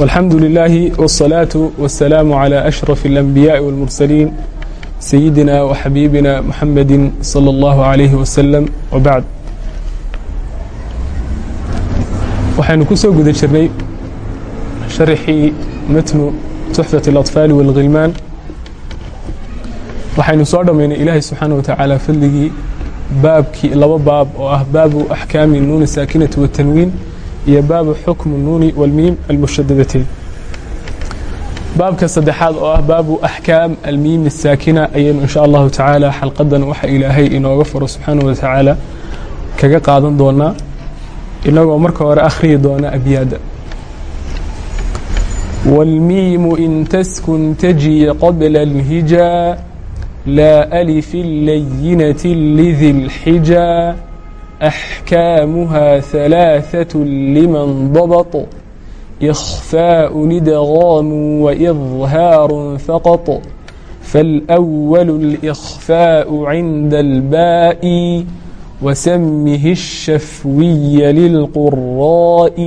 والحمد لله والصلاة والسلام على أشرف الأنبياء والمرسلين سيدنا وحبيبنا محمد صلى الله عليه وسلم وبعد waxaynu ku soo guda jirnay sharaxii matnu tuxfat اlaطfaali wاlghilmaan waxaynu soo dhammaynay ilaahay subxaana wa tacaala fadligii baabkii laba baab oo ah baabu axkaami nuuni saakinati watanwiin iyo baabu xukmu nuuni walmiim almushadadateyn baabka saddexaad oo ah baabu axkaam almiim asaakina ayaynu insha allahu tacaala xalqadan waxa ilaahay inooga furo subxaana wa tacaala kaga qaadan doonaa inagoo marka hore akhriyi doona abyaada والميم إن تسكن تجي قبل الهجا لا ألف اللينة لذي الحجا أحكامها ثلاثة لمن ضبط إخفاء ندغام وإظهار فقط فالأول الإخفاء عند الباء وسمه الشفوي للقراء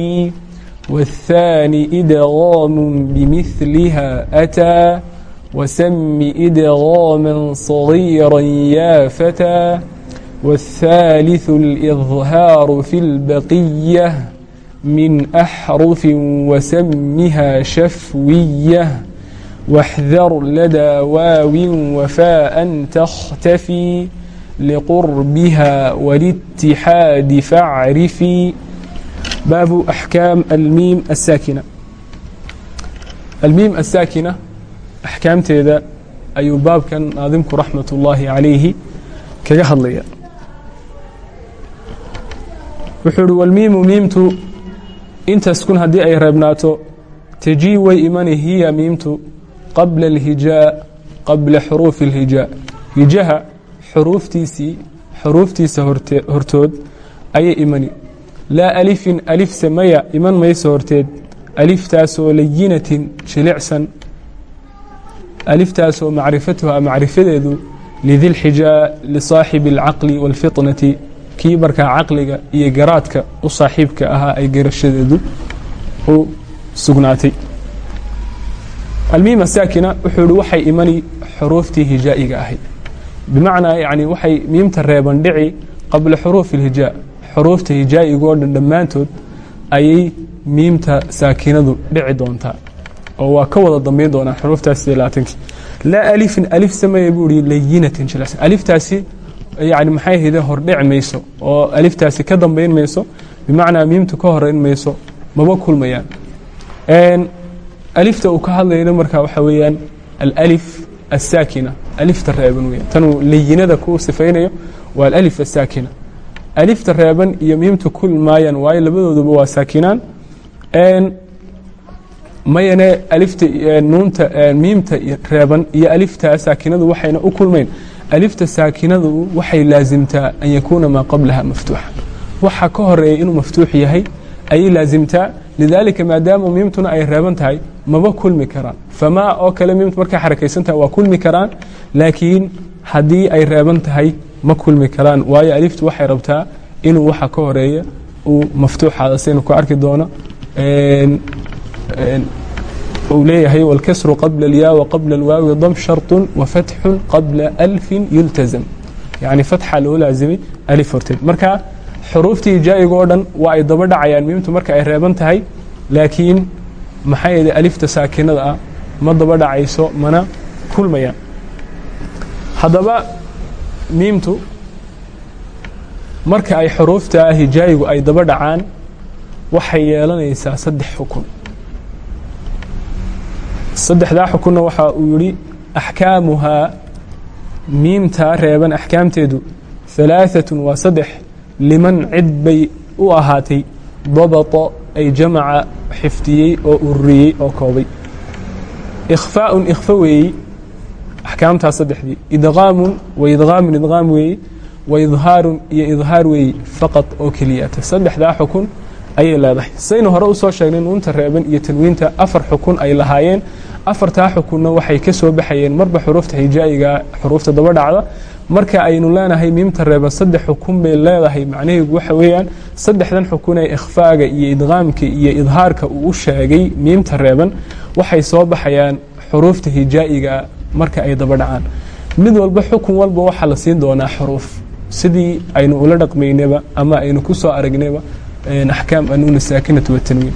والثاني إدغام بمثلها أتى وسم إدغاما صغيرا يا فتى والثالث الإظهار في البقية من أحرف وسمها شفوية واحذر لدى واو وفاء تختفي لقربها والاتحاد فاعرفي باب أحكام الميم الساكنة الميم الساكنة أحكام تيدا أي باب كان ناظمك رحمة الله عليه كجهد ليا wuxuu uhi walmiimu miimtu intaskun haddii ay reebnaato tajii way imani hiya miimtu qabla alhijaa qabla xuruufi اlhijaa hijaha xuruuftiisii xuruuftiisa hortood ayay imani laa alifin alif samaya iman mayso horteed aliftaasoo layinatin jilicsan aliftaasoo macrifatuha macrifadeedu lidilxijaa lisaaxibi اlcaqli wاlfitnati kii markaa caqliga iyo garaadka u saaxiibka ahaa ay garashadeedu u sugnaatay. Almiima saakina wuxuu ihi waxay imani xuruuftii hijaa'iga ahayd. Bimacnaa yani waxay miimta reeban dhici qabla xuruufi اlhijaa xuruufta hijaa'igo dhan dhammaantood ayay miimta saakinadu dhici doontaa. Oo waa ka wada dambayn doonaa xuruuftaas labaatankii laa alifin alif sameeya buu ihi layinatin jilicsan aliftaasi yani maxay hide hordhic mayso oo aliftaasi ka dambayn mayso bimacnaa miimtu ka horayn mayso maba kulmayaan. Alifta uu ka hadlayna marka waxaa weeyaan alif aلsaakina alifta reeban weya tanuu layinada ku sifaynayo waa alif aلsaakina alifta reeban iyo miimtu kulmaayaan waayo labadooduba waa saakinaan. Mayane alifta nuunta miimta reeban iyo alifta saakinadu waxayna u kulmayn alifta saakinadu waxay laasimtaa an yakuuna maa qablaha maftuuxa. Waxa ka horreeya inuu maftuux yahay ayay laasimtaa lidaalika maadaama miimtuna ay reeban tahay maba kulmi karaan. Famaa oo kale miimtu markay xarakaysan waa kulmi karaan laakiin haddii ay reeban tahay ma kulmi karaan. Waayo aliftu waxay rabtaa inuu waxa ka horreeya uu maftuuxaada saynu ku arki doono uu leeyahay wاlkasru qabla اlyaa waqabla اlwaawi dam sharط wafatxu qabla alfin yultazam yani fatxa loo laazimay alif horteed marka xuruuftii jaa'iga oo dhan waa ay daba dhacayaan miimtu marka ay reeban tahay laakiin maxaa yeede alifta saakinada ah ma daba dhacayso mana kulmayaan haddaba miimtu marka ay xuruufta hijaayigu ay daba dhacaan waxay yeelanaysaa saddex xukun saddexdaa xukunna waxa uu yidhi axkaamuhaa miimtaa reeban axkaamteedu halaaثatun waa saddex liman cid bay u ahaatay dabaطo ay jamaca xifdiyey oo ururiyey oo koobay. Ikhfaaun ikhfa weeyey axkaamtaa saddexdii. Idqaamun wa idqaamun idqaam weeye wa idhaarun iyo idhaar weeye faqad oo keliyata saddexdaa xukun ayay leedahay. Saynu hore u sheegnay nuunta reeban iyo tanwiinta afar xukun ay lahaayeen afartaa xukunna waxay ka soo baxayeen marba xuruufta hijaa'iga xuruufta daba dhacda. Marka aynu leenahay miimta reeban saddex xukun bay leedahay. Macnaheedu waxa weeyaan saddexdan xukun ee ikhfaaga iyo idqaamka iyo idhaarka uu u sheegay miimta reeban waxay soo baxayaan xuruufta hijaa'iga marka ay daba dhacaan. Mid walba xukun walba waxaa la siin doonaa xuruuf. Sidii aynu ula dhaqmaynaba ama aynu ku soo aragnayba axkaam anuuna saakinatu watanwiin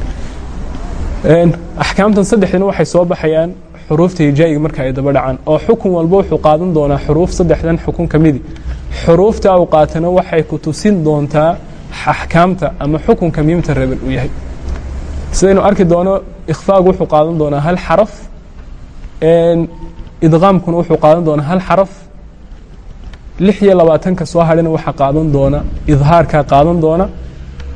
axkaamtan saddexdina waxay soo baxayaan xuruufta hijaa'iga marka ay daba dhacaan oo xukun walba wuxuu qaadan doonaa xuruuf saddexdan xukun ka midi. Xuruufta u qaatana waxay ku tusin doontaa axkaamta ama xukunka miimta reeban uu yahay. Sidaynu arki doono ikhfaagu wuxuu qaadan doonaa hal xaraf. Idqaamkuna wuxuu qaadan doonaa hal xaraf. Lix iyo labaatanka soo hadhina waxaa qaadan doona idhaarkaa qaadan doona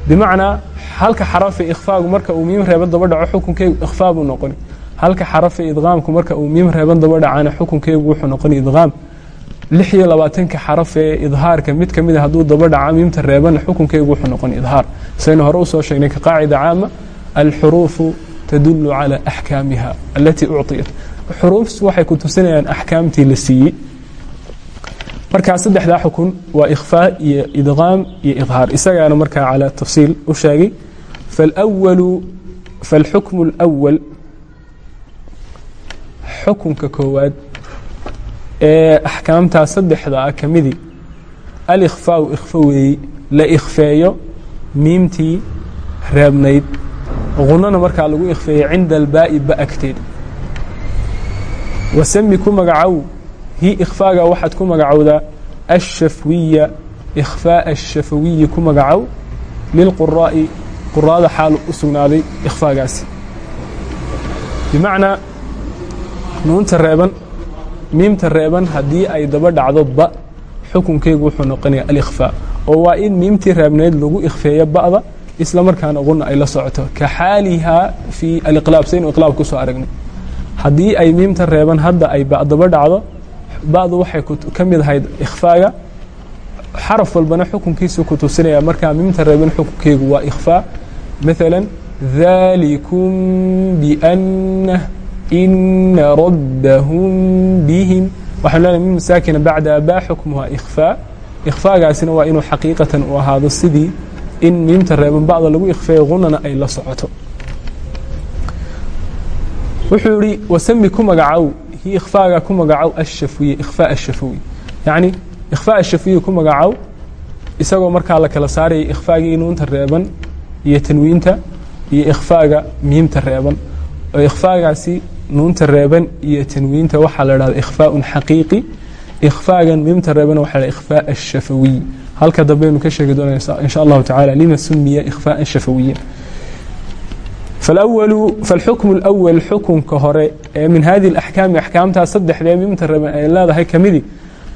bimacnaa halka xarafe ikhfaagu marka uu miim reeban daba dhaco xukunkeygu ikhfaa buu noqoni. Halka xarafe idqaamku marka uu miim reeban daba dhacana xukunkeygu wuxuu noqoni idqaam lix iyo labaatanka xarafee idhaarka mid ka mid a hadduu daba dhaca miimta reebanna xukunkeygu wuxuu noqoni idhaar. Saynu hore u soo sheegnay ka qaacida caama alxuruufu tadulu calى axkaamiha alatii ucطiyat xuruufs waxay ku tusinayaan axkaamtii la siiyey markaa saddexdaa xukun waa ikhfaa iyo idqaam iyo idhaar isagaana markaa calaa tafsiil u sheegay falawalu falxukmu اlأwal xukunka koowaad ee axkaamtaa saddexda ah ka midii alikhfaau ikhfo weeyi la ikhfeeyo miimtii reebnayd. Qunana markaa lagu ikhfeeyo cinda albaa'i ba agteed wasami ku magacow hi ikhfaaga waxaad ku magacowdaa ashafwiya ikhfaaء ashafawiyi ku magacow lilquraa'i quraada xaal u sugnaaday ikhfaagaasi. Bimacnaa nuunta reeban miimta reeban haddii ay daba dhacdo ba xukunkeygu wuxuu noqonaya alikhfaa oo waa in miimtii reebnayd lagu ikhfeeyo ba'da isla markaana quna ay la socoto. Ka xaalihaa fii aliqlaab saynu iqlaab ku soo aragnay. Haddii ay miimta reeban hadda ay ba daba dhacdo ba'du waxay ka mid ahayd ikhfaaga. Xaraf walbana xukunkiisu ku tusinaya markaa miimta reeban xukunkeygu waa ikhfaa. Maala ذalikum bأnah ina rabbahum bihim. Waxanu lenahay mim saakina bacda ba xukmuha ikhfaa. Ikhfaagaasina waa inuu xaqiiqatan u ahaado sidii in miimta reeban ba'da lagu ikhfeeyo qunana ay la socoto. Wuxuu yihi wasami ku magacow hi ikhfaaga ku magacow ashafwiye ikhfaa ashafawi yacni ikhfaa ashafawiye ku magacow isagoo markaa la kala saarayay ikhfaagii nuunta reeban iyo tanwiinta iyo ikhfaaga miimta reeban. Oo ikhfaagaasi nuunta reeban iyo tanwiinta waxaa la dhahda ikhfaaءun xaqiiqi ikhfaagan miimta reeban waxa la ikhfaa ashafawiy halka dambaynu ka sheegi doona in allahu tacala lima sumiya ikhfaaءan shafawiya faاlأwalu faاlxukmu اlأwal xukunka hore ee min hadihi اlaxkaami axkaamtaa saddexdee miimta reeban ay leedahay kamidi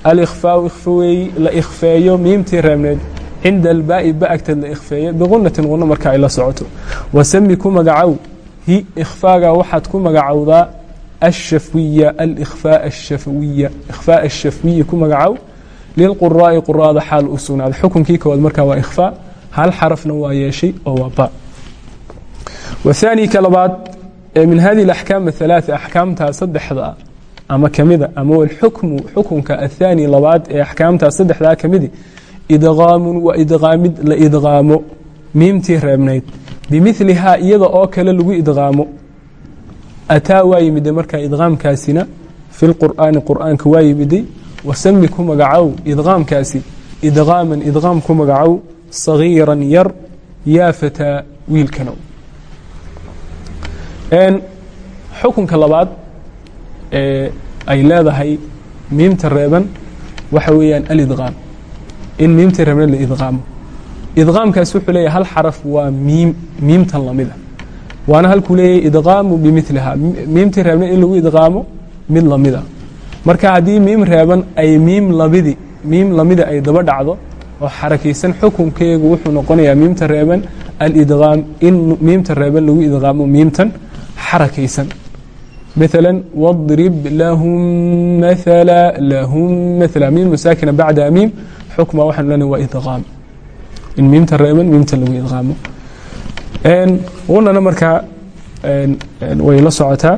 alikhfaau ikhfaweey la ikhfeeyo miimtii reebneed cinda albaa'i ba agteed la ikhfeeyo biqunatin quna marka ay la socoto wasami ku magacow hi ikhfaaga waxaad ku magacowdaa ashafwiya alikhfaaء ashafawiya ikhfaaء ashafwiya ku magacow lilquraa'i quraada xaal u sugnaaday xukunkii koowaad markaa waa ikhfaa hal xarafna waa yeeshay oo waa ba waثaani ka labaad ee min hadihi اlaxkaam aثalaaثa axkaamtaa saddexda ama kamida ama walxukmu xukunka athaani labaad ee axkaamtaa saddexdaa kamidi idqaamun waa idqaamid la idqaamo miimtii reebnayd bimilihaa iyada oo kale lagu idqaamo ataa waa yimide markaa idqaamkaasina fi lqur'aani qur'aanka waa yimiday wasami ku magacow idqaamkaasi idqaaman idqaam ku magacow sagiiran yar yaa fataa wiilkanow xukunka labaad ee ay leedahay miimta reeban waxa weeyaan alidqaam in miimtii reebneed la idqaamo idqaamkaas wuxuu leeyahay hal xaraf waa miim miimtan lamida waana halkuu leeyahay idqaamu bimiliha miimtii reebneed in lagu idqaamo mid lamida marka haddii miim reeban ay miim lamidi miim lamida ay daba dhacdo oo xarakaysan xukunkeegu wuxuu noqonayaa miimta reeban alidqaam in miimta reeban lagu idqaamo miimtan xarakaysan مثلا واضرب لهم مثلا لهم مثلا ميم مساكنة بعد ميم xukma waxaanu lena waa idqaam in miimta reeban miimta lagu idqaamo qunana markaa way la socotaa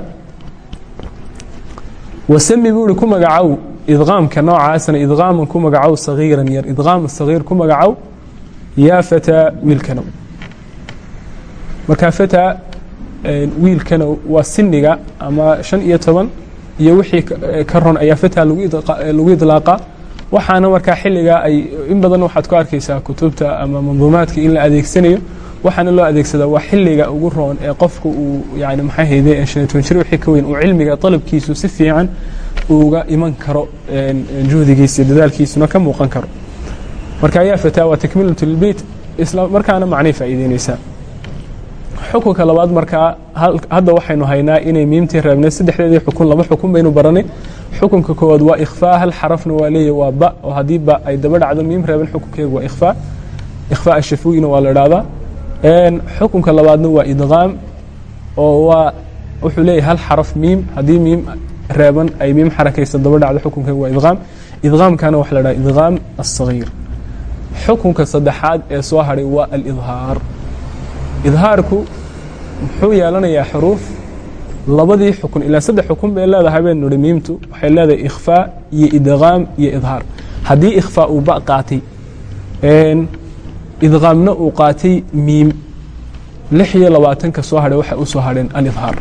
wasami buu ihi ku magacow idqaamka noocaasna idqaaman ku magacow sagiiran yar idqaam sagiir ku magacow yaa fataa wiilkanow markaa fataa wiilkanow waa siniga ama shan iyo toban iyo wixii ka ron ayaa fataa lagu idlaaqa. Waxaana markaa xilligaa ay in badan waxaad ku arkaysaa kutubta ama manduumaadka in la adeegsanayo. Waxaana loo adeegsadaa waa xilliga ugu roon ee qofka uu yani maxaa hayde shan wixii ka weyn uu cilmiga dalabkiisu si fiican uga iman karo juhdigiisa dadaalkiisuna ka muuqan karo. Marka ayaa fataa waa takmiilatu lilbeyt isla markaana macnay faa'iideynaysaa xukunka labaad markaa hadda waxaynu haynaa inay miimtii reebnay saddexdeedii xukun laba xukun baynu baranay xukunka koowaad waa ikhfaa hal xarafna waa leeyahy waa ba oo haddii ba ay daba dhacdo miim reeban xukunkeegu waa ikhfaa ikhfaa ashafwiyna waa la idhaahdaa xukunka labaadna waa idqaam oo waa wuxuu leeyahay hal xaraf miim haddii miim reeban ay miim xarakaysa daba dhacdo xukunkeegu waa idqaam idqaamkana waxa la dhaha idqaam aلصagiir xukunka saddexaad ee soo hadhay waa alidhaar idhaarku muxuu yeelanayaa xuruuf labadii xukun ilaa saddex xukun bay leedahay baynu nihi miimtu waxay leedahay ikhfaa iyo idqaam iyo idhaar haddii ikhfaa uu ba qaatay idqaamna uu qaatay miim lix iyo labaatanka soo hadhay waxay u soo hadheen alidhaar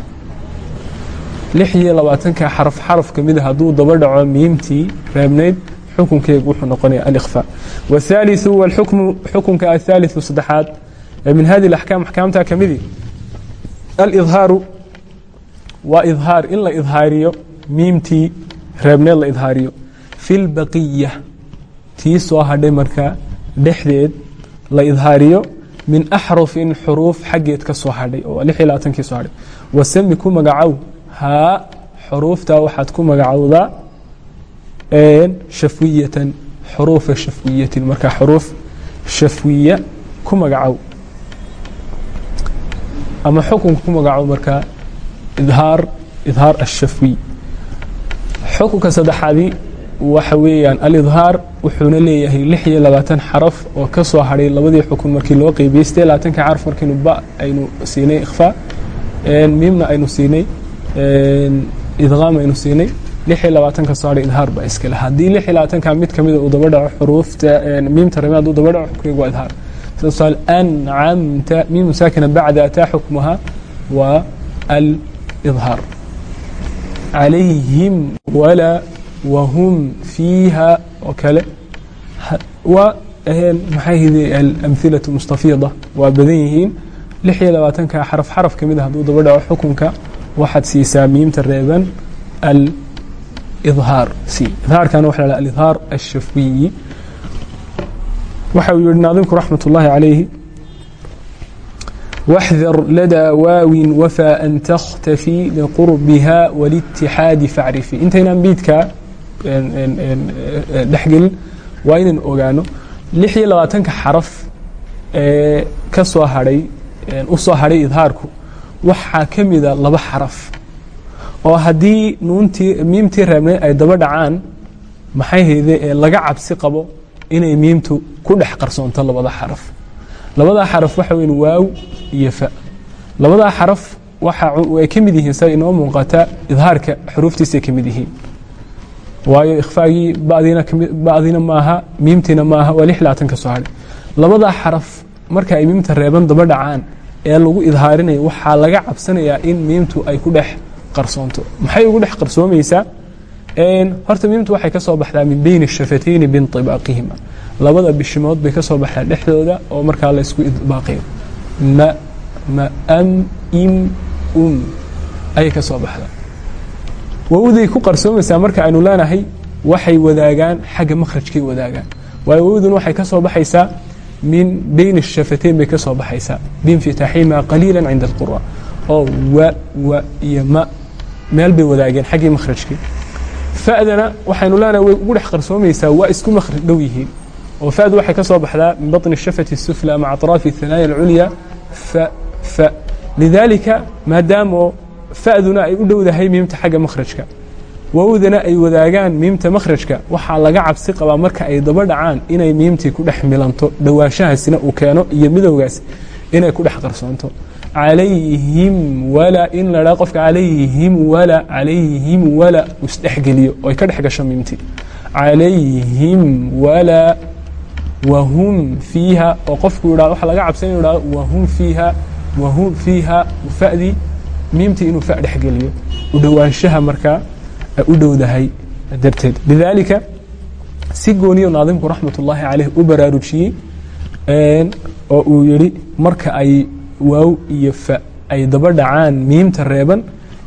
lix iyo labaatanka xaraf xaraf ka mida hadduu daba dhaco miimtii reebnayd xukunkeegu wuxuu noqonaya alikhfaa wahaaliثu wاlxukmu xukunka athaaliثu saddexaad min hadi اaxkaam axkaamtaa ka midi? Alidhaaru waa idhaar in la idhaariyo miimtii reebneed la idhaariyo. Fi اlbaqiya tii soo hadhay markaa dhexdeed la idhaariyo min axrufin xuruuf xaggeed ka soo hadhay oo lix iyo labaatankii soo hadhay. Wasami ku magacow haa xuruuftaa waxaad ku magacowdaa shafwiyatan xuruufa shafwiyatin. Markaa xuruuf shafwiya ku magacow ama xukunka ku magacow markaa idhaar idhaar ashafwiy xukunka saddexaadii waxa weeyaan alidhaar wuxuuna leeyahay lix iyo labaatan xaraf oo ka soo hadhay labadii xukun markii loo qeybiyey sidee labaatanka xaraf markiinu ba aynu siinay ikhfaa miimna aynu siinay idqaam aynu siinay lix iyo labaatanka soo hadhay idhaar baa iskale haddii lix iyo labaatanka mid kamida uu daba dhaco xuruufta miimta rame hadduu daba dhaco xukunkeegu waa idhaar sida tusaale ancamta miimu saakina bacda ataa xukmuha waa alidhaar calayhim walaa whm fiiha oo kale waa maxay hide alamhilaة mustafiida waa badan yihiin lix iyo labaatanka xaraf xaraf ka mid a hadduu daba dhaco xukunka waxaad siisaa miimta reeban alidhaar si idhaarkana waxa uu yihi naadimku raxmat ullaahi calayhi waxdar ladaa waawin wafaa an takhtafi liqurbiha walitixaadi facrifi intaynaan biidkaa dhexgelin waa inaan ogaano lix iyo labaatanka xaraf ee ka soo hadhay u soo hadhay idhaarku waxaa ka mida ah laba xaraf. Oo haddii nuuntii miimtii reebnayd ay daba dhacaan maxay hayde ee laga cabsi qabo? Inay miimtu ku dhex qarsoonto labada xaraf. Labadaa xaraf waxa weyn waaw iyo fa. Labadaa xaraf waxa ay ka mid yihiin sida inoo muuqata idhaarka xuruuftiisay ka mid yihiin. Waayo ikhfaagii badiina maaha miimtiina maaha waa labaatan ka soo hadhay labadaa xaraf marka ay miimta reeban daba dhacaan ee lagu idhaarinayo waxaa laga cabsanayaa in miimtu ay ku dhex qarsoonto. Maxay ugu dhex qarsoomaysaa horta miimtu waxay ka soo baxdaa min beyni shafatayni binطibaaqihima labada bishimood bay ka soo baxdaa dhexdooda oo markaa laysku idbaaqayo ma ma am im um ayay ka soo baxdaa wawday ku qarsoomaysaa marka aynu leenahay waxay wadaagaan xagga makhrajkay wadaagaan waayo wawdun waxay ka soo baxaysaa min beyn الshafatayn bay ka soo baxaysaa binfitaaxihima qaliila cinda اlqura oo wa wa iyo ma meel bay wadaageen xaggii makhrajkii fa'dana waxaynu leenahay way ugu dhex qarsoomaysaa waa isku makhraj dhow yihiin oo fa'du waxay ka soo baxdaa min baطni الshafati الsufla maca aطraafi الثanaaya اlculya fa fa lidaalika maadaamo fa'duna ay u dhowdahay miimta xagga makhrajka wowdana ay wadaagaan miimta makhrajka waxaa laga cabsi qabaa marka ay daba dhacaan inay miimtii ku dhex milanto dhowaanshahaasina uu keeno iyo midowgaas inay ku dhex qarsoonto calayhim wala in la dhaa qofka calayhim wala calayhim wala isdhexgeliyo oo ay ka dhex gasho calayhim wala wahum fiiha oo qofku yidhahdo waxa laga cabsan inu wahum fiiha wahum fiiha fa'dii miimtii inuu fa dhexgeliyo u dhowaanshaha markaa u dhowdahay darteed. Lidaalika si gooniyo naadimku raxmat caleyh u baraarujiyey oo uu yidhi marka ay waaw iyo fa ay daba dhacaan miimta reeban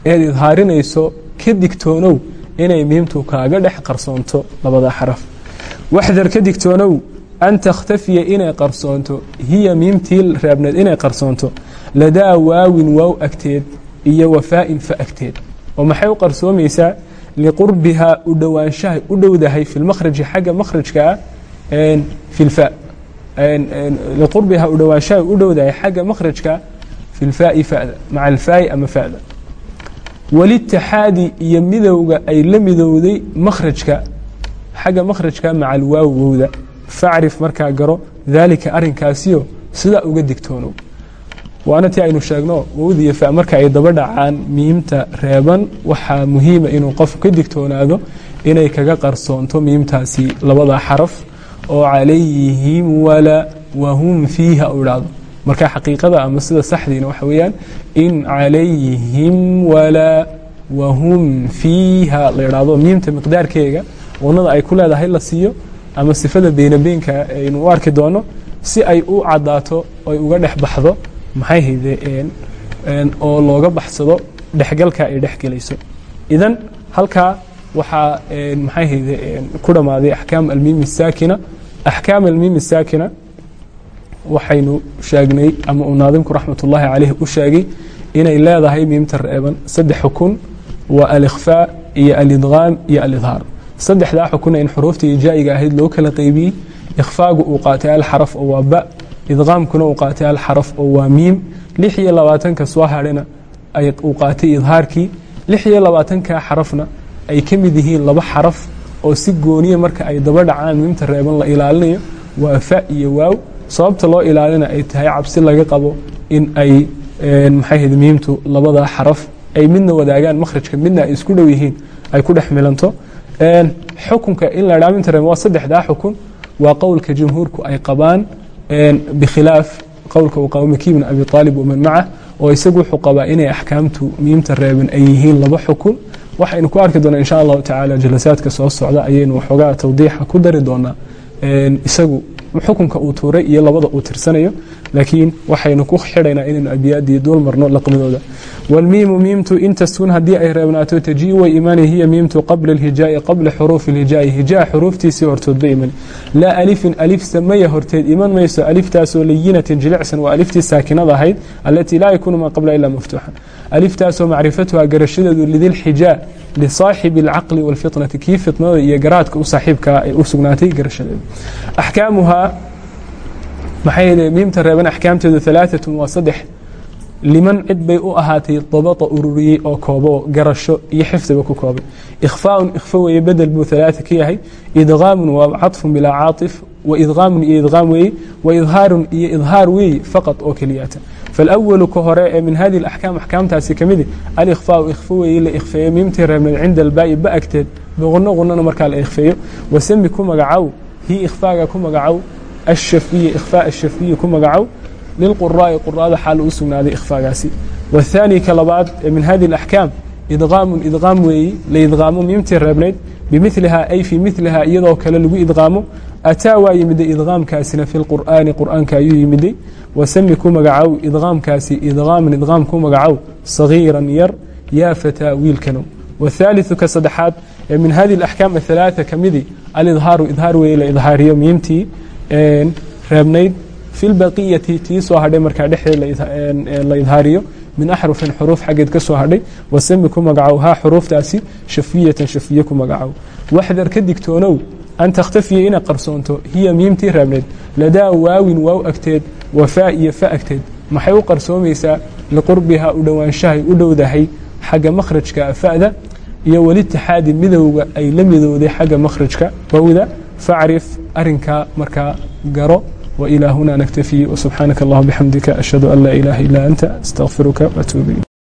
eed idhaarinayso ka digtoonow inay miimtu kaaga dhex qarsoonto labada xaraf. Waxdar ka digtoonow an takhtafiya inay qarsoonto hiya miimtii reebneed inay qarsoonto ladaa waawin waaw agteed iyo wafaa'in fa agteed. Oo maxay u qarsoomaysaa? Liqurbihaa u dhowaanshahay u dhowdahay fi lmakhraji xagga makhrajka ah fi lfa liqurbihaa u dhowaanshahay u dhowdahay xagga makhrajka fi lfaa'i fa'da maca alfaa'i ama fa'da walitaxaadi iyo midowga ay la midowday makhrajka xagga makhrajka maca alwaaw wowda facrif markaa garo daalika arrinkaasiyo sidaa uga digtoonow waana tii aynu sheegno wowdiyo fa marka ay daba dhacaan miimta reeban waxaa muhiima inuu qofku ka digtoonaado inay kaga qarsoonto miimtaasi labada xaraf oo calayhim wala wahum fiiha u idhaahdo. Marka xaqiiqada ama sida saxdiina waxa weeyaan in calayhim wala wahum fiiha la idhaahdo. Miimta miqdaarkeega wanada ay ku leedahay la siiyo ama sifada beenabeenka aynu u arki doono si ay u cadaato ay uga dhex baxdo maxay haydeen oo looga baxsado dhexgalka ay dhexgelayso idan halkaa waxaa maxay hayde ku dhammaaday axkaam almiim الsaakina axkaam almiim الsaakina waxaynu sheegnay ama uu naadimku raxmat ullaahi caleyh u sheegay inay leedahay miimta reeban saddex xukun waa alikhfaa iyo alidqaam iyo alidhaar saddexdaa xukuna in xuruufta ijaa'iga ahayd loo kala qeybiyey ikhfaagu uu qaatay alxaraf oo waa ba idqaamkuna uu qaatay alxaraf oo waa miim lix iyo labaatanka soo hadhana uu qaatay idhaarkii lix iyo labaatanka xarafna ay ka mid yihiin laba xaraf oo si gooniya marka ay daba dhacaan miimta reeban la ilaalinayo waa fa iyo waaw. Sababta loo ilaalina ay tahay cabsi laga qabo in ay maxay hayd miimtu labada xaraf ay midna wadaagaan makhrajka midna ay isku dhow yihiin ay ku dhex milanto. Xukunka in la dhaa miimta reeban waa saddexdaa xukun waa qowlka jumhuurku ay qabaan. Bkhilaaf qowlka uu qabo maki bn abi aalib waman macah oo isagu wuxuu qabaa inay axkaamtu miimta reeban ay yihiin laba xukun waxaynu ku arki doonaa insha allahu tacaala jalasaadka soo socda ayaynu waxoogaa tawdiixa ku dari doonaa isagu xukunka uu tuuray iyo labada uu tirsanayo laakiin waxaynu ku xidhaynaa inaynu abiyaadii duul marno laqmadooda wاlmiimu miimtu in taskun haddii ay reebnaato taji way imani hiya miimtu qabla اlhijaaءi qabla xuruufi اlhijaaءi hijaa xuruuftiisii hortood ba iman laa alifin alif samaya horteed iman mayso aliftaasoo layinatin jilicsan waa aliftii saakinada ahayd alatii laa yakuunu maa qabla ilaa maftuuxa aliftaasoo macrifatuha garashadeedu lidilxijaa lisaaxibi اlcaqli wاlfitnati kii fitnada iyo garaadka u saaxiibkaa ay u sugnaatay garashadeedu axkaamuhaa maxaa yeeley miimta reeban axkaamteedu alaaatun waa saddex. Liman cid bay u ahaatay dabata ururiyey oo kooboo garasho iyo xifdiba ku koobay ikhfaaun ikhfo weeye bedel buu alaaa ka yahay. Idqaamun waa cadfun bilaa caaif waidqaamun iyo idqaam weeye waidhaarun iyo idhaar weeye faqad oo keliyaata. Falwalu ka hore ee min hadihi axkaam axkaamtaasi ka midi ah, alikhfaau ikhfo weeye la ikhfeeyo miimtii reebneed cinda albaa'i ba agteed. Boqono qunana markaa la ikhfeeyo. Wasemi ku magacow hii ikhfaaga ku magacow الشhفiي إkhفاء الشhفiyi ku magacow للquraaءi qur'ada xaal u sugnaaday ikhfaagaasi والثاني ka labaad min hadi الأحكاam idqaamu idqaam weeyi la idqaamo miimtii reebnayd bimilihaa ay fii milihaa iyadoo kale lagu idqaamo ataa waa yimiday idqaamkaasina fi اlqur'aani qur'aanka ayuu yimiday wasami ku magacow idqaamkaasi idqaaman idqaam ku magacow صaغيiran yar yaa fataa wiilkanow والثالث ka saddexaad ee min hadi الأحكاam الثaلاثة kamidi alidhaaru idhaar weeye la idhaariyo miimtii reebnayd fi lbaqiyati tii soo hadhay markaa dhexdeed la idhaariyo. Min axrufin xuruuf xaggeed ka soo hadhay. Wasami ku magacow haa xuruuftaasi shafiyatan shafiye ku magacow. Waxdar ka digtoonow an takhtafiya inay qarsoonto hiya miimtii reebnayd. Ladaa waawin waaw agteed wafaa iyo fa agteed. Maxay u qarsoomaysaa liqurbihaa u dhowaanshahay u dhowdahay xagga makhrajka fa'da. Iyo welitaxaadi midowga ay la midowday xagga makhrajka wowda facrif arinkaa markaa garo wailaa hunaa naktafi wsubxaanaka allahuma bixamdika ashhadu an laa ilaha ila anta astaqfiruka watuub